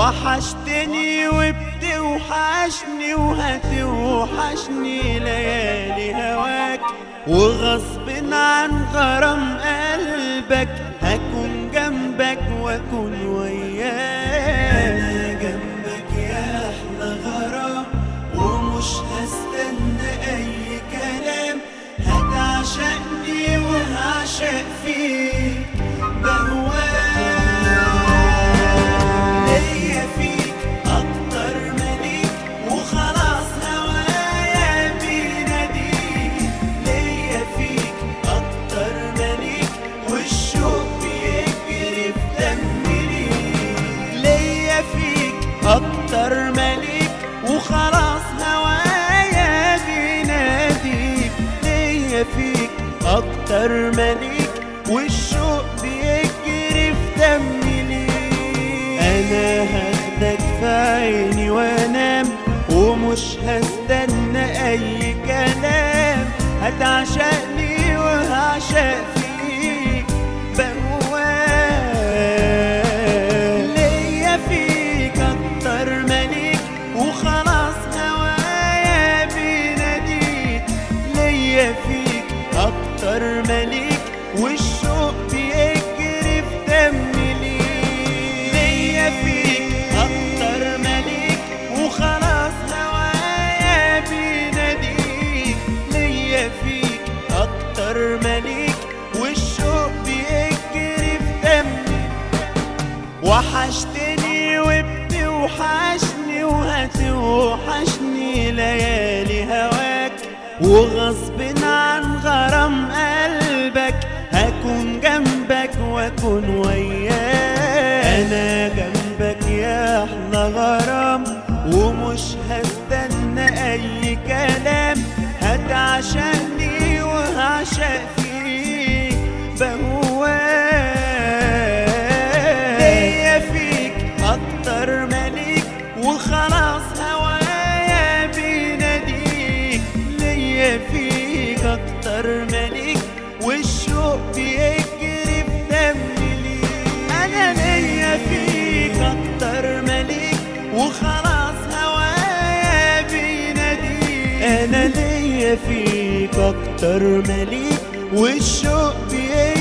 وحشتني وبتوحشني وهتوحشني ليالي هواك. وغصب عن غرام قلبك هكون جنبك وأكون وياك. أنا جنبك يا أحلى غرام ومش هستنى أي كلام. هتعشقني وهعشق فيك. أكتر مليك والشوق بيجري في دمي ليك. أنا هاخدك في عيني وأنام ومش هستنى أي كلام. هتعشقني وهعشق فيك بهواك ليا فيك أكتر مليك وخلاص هوايا بيناديك ليا فيك وحشتني وبتوحشني وهتوحشني ليالي هواك. وغصب عن غرام قلبك هكون جنبك وأكون وياك. أنا جنبك يا أحلى غرام ومش هستنى أي كلام. هتعشقني وهعشق فيك بهواك. ليا فيك أكتر مليك وخلاص فيك أكتر مليك والشوق بيجري